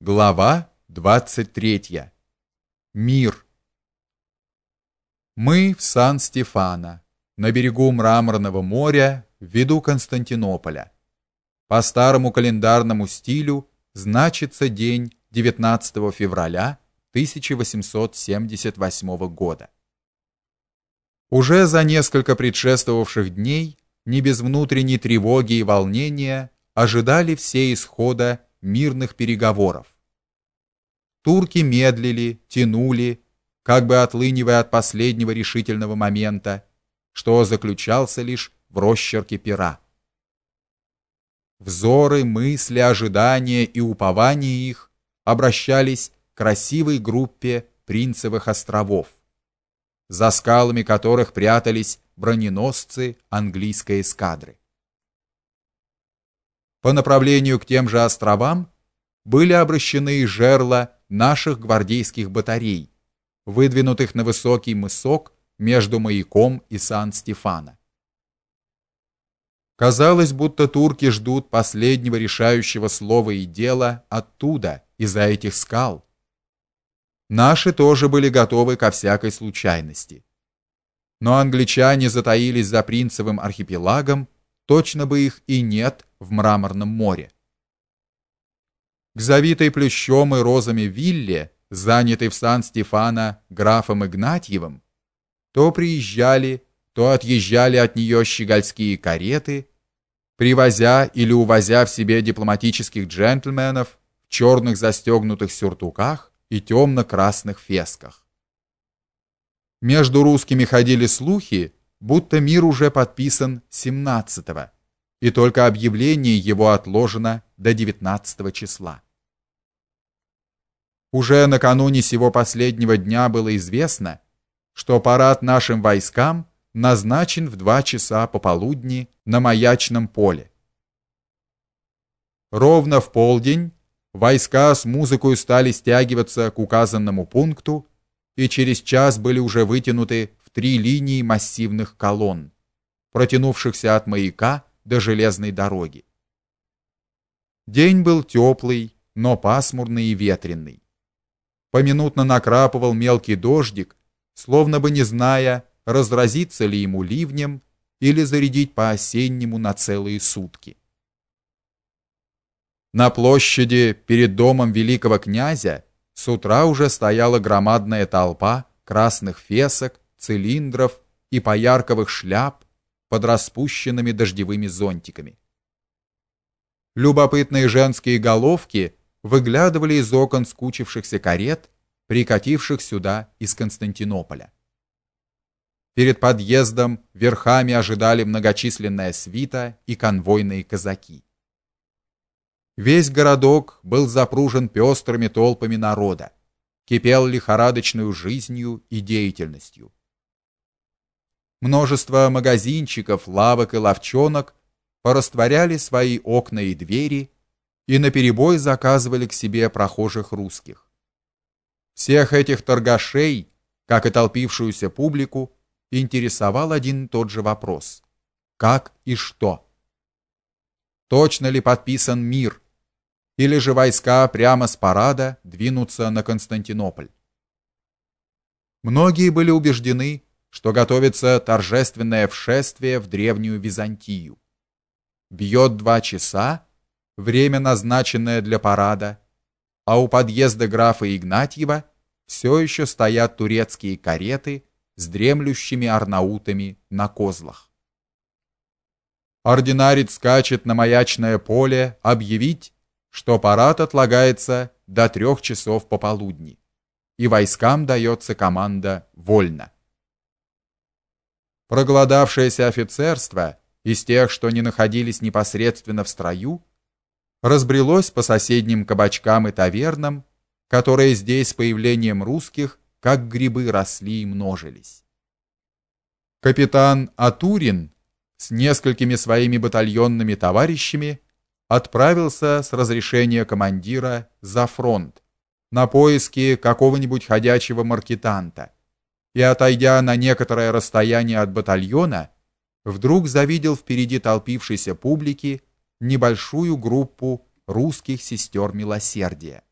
Глава 23. Мир. Мы в Сан-Стефано, на берегу Мраморного моря, в виду Константинополя. По старому календарному стилю значится день 19 февраля 1878 года. Уже за несколько предшествовавших дней, не без внутренней тревоги и волнения, ожидали все исхода мирных переговоров. Турки медлили, тянули, как бы отлынивая от последнего решительного момента, что заключался лишь в росчерке пера. Взоры, мысли, ожидания и упования их обращались к красивой группе Принцевых островов, за скалами которых прятались броненосцы английской эскадры. По направлению к тем же островам были обращены жерла наших гвардейских батарей, выдвинутых на высокий мысок между маяком и Сан-Стефано. Казалось, будто турки ждут последнего решающего слова и дела оттуда, из-за этих скал. Наши тоже были готовы ко всякой случайности. Но англичане затаились за Принцевым архипелагом, точно бы их и нет в Мраморном море. К завитой плющом и розами вилле, занятой в Сан-Стефано графом Игнатьевым, то приезжали, то отъезжали от нее щегольские кареты, привозя или увозя в себе дипломатических джентльменов в черных застегнутых сюртуках и темно-красных фесках. Между русскими ходили слухи, будто мир уже подписан 17-го, и только объявление его отложено до 19 числа. Уже накануне сего последнего дня было известно, что парад нашим войскам назначен в два часа пополудни на маячном поле. Ровно в полдень войска с музыкой стали стягиваться к указанному пункту и через час были уже вытянуты в три линии массивных колонн, протянувшихся от маяка до железной дороги. День был теплый, но пасмурный и ветреный. Поминутно накрапывал мелкий дождик, словно бы не зная, разразится ли ему ливнем или зарядить по-осеннему на целые сутки. На площади перед домом великого князя с утра уже стояла громадная толпа красных фесок, цилиндров и поярковых шляп, под распущенными дождевыми зонтиками. Любопытные женские головки выглядывали из окон скучившихся карет, прикативших сюда из Константинополя. Перед подъездом верхами ожидали многочисленная свита и конвойные казаки. Весь городок был запружен пестрыми толпами народа, кипел лихорадочной жизнью и деятельностью. Множество магазинчиков, лавок и лавчонок порастворяли свои окна и двери и наперебой заказывали к себе прохожих русских. Всех этих торгашей, как и толпившуюся публику, интересовал один и тот же вопрос: как и что? Точно ли подписан мир? Или же войска прямо с парада двинутся на Константинополь? Многие были убеждены, что готовится торжественное вшествие в древнюю Византию. Бьет два часа, время назначенное для парада, а у подъезда графа Игнатьева все еще стоят турецкие кареты с дремлющими арнаутами на козлах. Ординарец скачет на маячное поле объявить, что парад отлагается до трех часов пополудни, и войскам дается команда «Вольно». Проголодавшееся офицерство из тех, что не находились непосредственно в строю, разбрелось по соседним кабачкам и тавернам, которые здесь с появлением русских как грибы росли и множились. Капитан Атурин с несколькими своими батальонными товарищами отправился с разрешения командира за фронт на поиски какого-нибудь ходячего маркетанта и, отойдя на некоторое расстояние от батальона, вдруг завидел впереди толпившейся публики небольшую группу русских сестер милосердия.